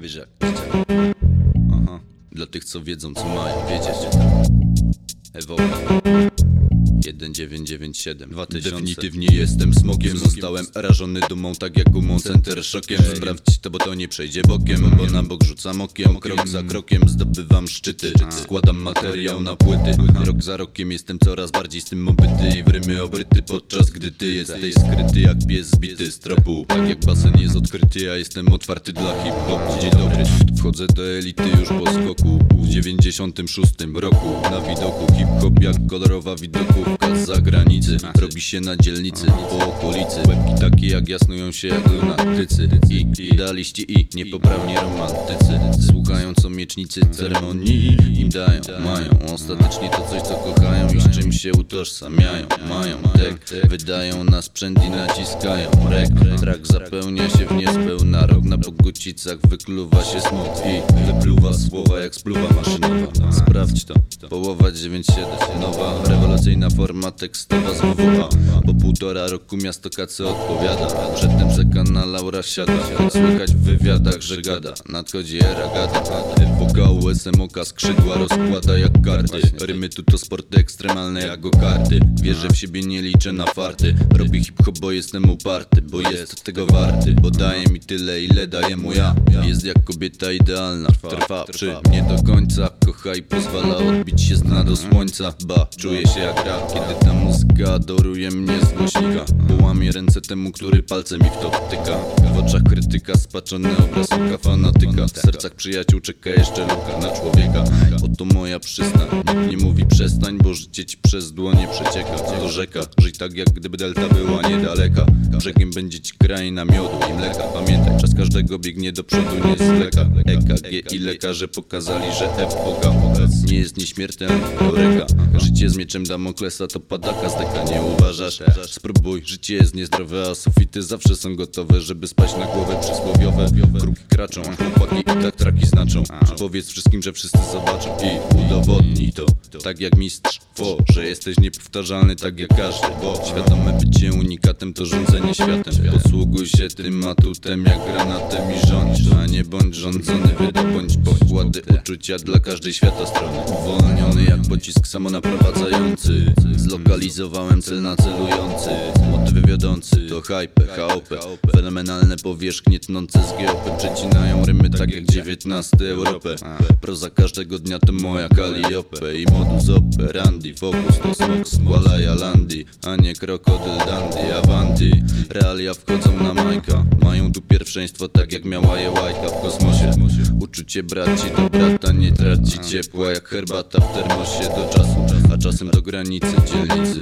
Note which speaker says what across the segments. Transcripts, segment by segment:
Speaker 1: Wiesz jak. Aha. Dla tych co wiedzą co mają wiedzieć Ewoka 1997 2000 Definitywnie jestem smokiem. Zostałem rażony dumą tak jak gumą Center szokiem. Sprawdź to bo to nie przejdzie bokiem Bo na bok rzucam okiem. Krok za krokiem zdobywam szczyty. Składam materiał na płyty. Rok za rokiem jestem coraz bardziej z tym obyty I w rymy obryty podczas gdy ty jesteś skryty jak pies zbity z tropu. Tak jak basen jest odkryty ja jestem otwarty dla hip-hop. Dzień dobry. Wchodzę do elity już po skoku. W 96 roku Na widoku jak kolorowa widokówka z zagranicy. Robi się na dzielnicy, po okolicy. Łebki takie jak jasnują się jak lunatycy. I idealiści i niepoprawni romantycy. Słuchają co miecznicy ceremonii Im dają, mają Ostatecznie to coś co kochają i z czym się utożsamiają. Mają wydają na sprzęt i naciskają rek. Trak zapełnia się w niespełna rok. Na pogocicach wykluwa się smok I wypluwa słowa jak spluwa maszynowa. Sprawdź to, połowa 9.7 Nowa, rewelacyjna forma tekstowa z WWA Po półtora roku miasto kacy odpowiada. Przedtem sekana Laura siada. Słychać w wywiadach, że gada. Nadchodzi era gada. Wokał SMOK skrzydła rozkłada jak karty. Rymy tu to sporty ekstremalne jak go karty. Wierzę w siebie, nie liczę na farty. Robię hip-hop, bo jestem uparty Bo jest tego warty. Bo daje mi tyle, ile daje mu ja. Jest jak kobieta idealna Trwa przy mnie do końca Kocha i pozwala odbić się z dna do słońca. Ba, czuję się jak rap Kiedy ta muzyka adoruje mnie z głośnika. Połamie ręce temu, który palcem mi w to wtyka. W oczach krytyka spaczony obraz oka fanatyka W sercach przyjaciół czeka jeszcze luka na człowieka. Oto moja przystań nie mówi przestań, bo życie ci przez dłonie przecieka. To rzeka, żyj tak jak gdyby delta była niedaleka. Brzegiem będzie ci kraina miodu i mleka. Pamiętaj, czas każdego biegnie do przodu, nie zwleka EKG i lekarze pokazali, że epoka nie jest nieśmiertelna życie z mieczem Damoklesa to padaka z deka, nie uważasz? Spróbuj, życie jest niezdrowe, a sufity zawsze są gotowe Żeby spać na głowę przysłowiowe. Kruki kraczą, chłopaki i tak traki znaczą. Powiedz wszystkim, że wszyscy zobaczą i udowodnij to Tak jak mistrz Fo, że jesteś niepowtarzalny tak jak każdy Bo bycie unikatem to rządzenie światem. Posługuj się tym atutem jak granatem i rządź A nie bądź rządzony, wydobądź pokłady uczucia dla każdej świata strony. Uwolniony jak pocisk samonaprowadzający. Zlokalizowałem cel nacelujący Motywy wiodący to hype, HOP Fenomenalne powierzchnie tnące z geopy. Przecinają rymy tak jak XIX Europę. Proza każdego dnia to moja Calliope. I modus operandi Focus to smok. Z Landi A nie krokodyl dandy Avanti. Realia wchodzą na majka. Mają tu pierwszeństwo tak jak miała je łajka w kosmosie Uczucie braci do brata nie traci ciepła Jak herbata w termosie do czasu A czasem do granicy dzielnicy.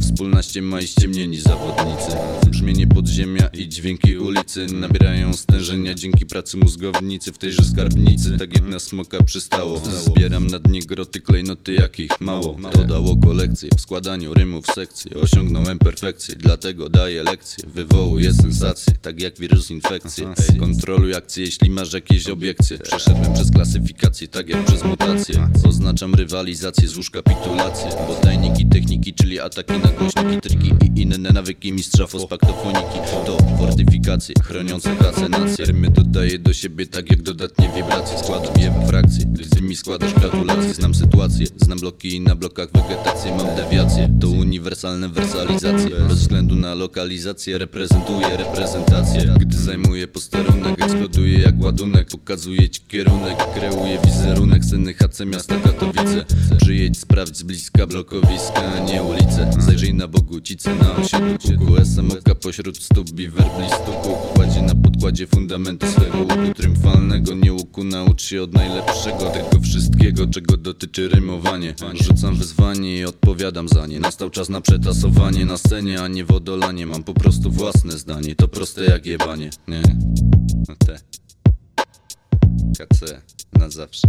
Speaker 1: Wspólna ściema i ściemnieni zawodnicy. Brzmienie podziemia i dźwięki ulicy Nabierają stężenia dzięki pracy mózgownicy W tejże skarbnicy, tak jak na smoka przystało Zbieram na dnie groty klejnoty jakich mało. To dało kolekcję w składaniu rymów sekcje. Osiągnąłem perfekcję, dlatego daję lekcje. Wywołuję sensacje, tak jak wirus infekcję Kontroluj akcje, jeśli masz jakieś obiekcje Przeszedłem przez klasyfikację, tak jak przez mutację Oznaczam rywalizację, złóż kapitulację Podajniki, techniki, czyli ataki na głośniki, triki i inne nawyki mistrza fospaktofoniki To fortyfikacje, chroniące pracę nacje Rymy dodaję do siebie tak jak dodatnie wibracje. Składam je w frakcje, gdy ty mi składasz gratulacje. Znam sytuację, znam bloki i na blokach wegetację Mam dewiację, to uniwersalne wersalizacje. Bez względu na lokalizację reprezentuję reprezentację. Gdy zajmuję posterunek, eksploduję jak ładunek. Pokazuję ci kierunek, kreuję wizerunek. Sceny HC miasta Katowice. Przyjedź, sprawdź z bliska blokowiska, nie ulice. Zajrzyj na Bogucice, na osiedlu kuku. SMOK pośród stóp werbli stuku. Kładzie na podkładzie fundamenty swego łuku triumfalnego. Nie łuku naucz się od najlepszego Tego wszystkiego, czego dotyczy rymowanie. Rzucam wyzwanie i odpowiadam za nie. Nastał czas na przetasowanie na scenie, a nie wodolanie Mam po prostu własne zdanie, to proste jak jebanie. Nie, no te. KC, na zawsze.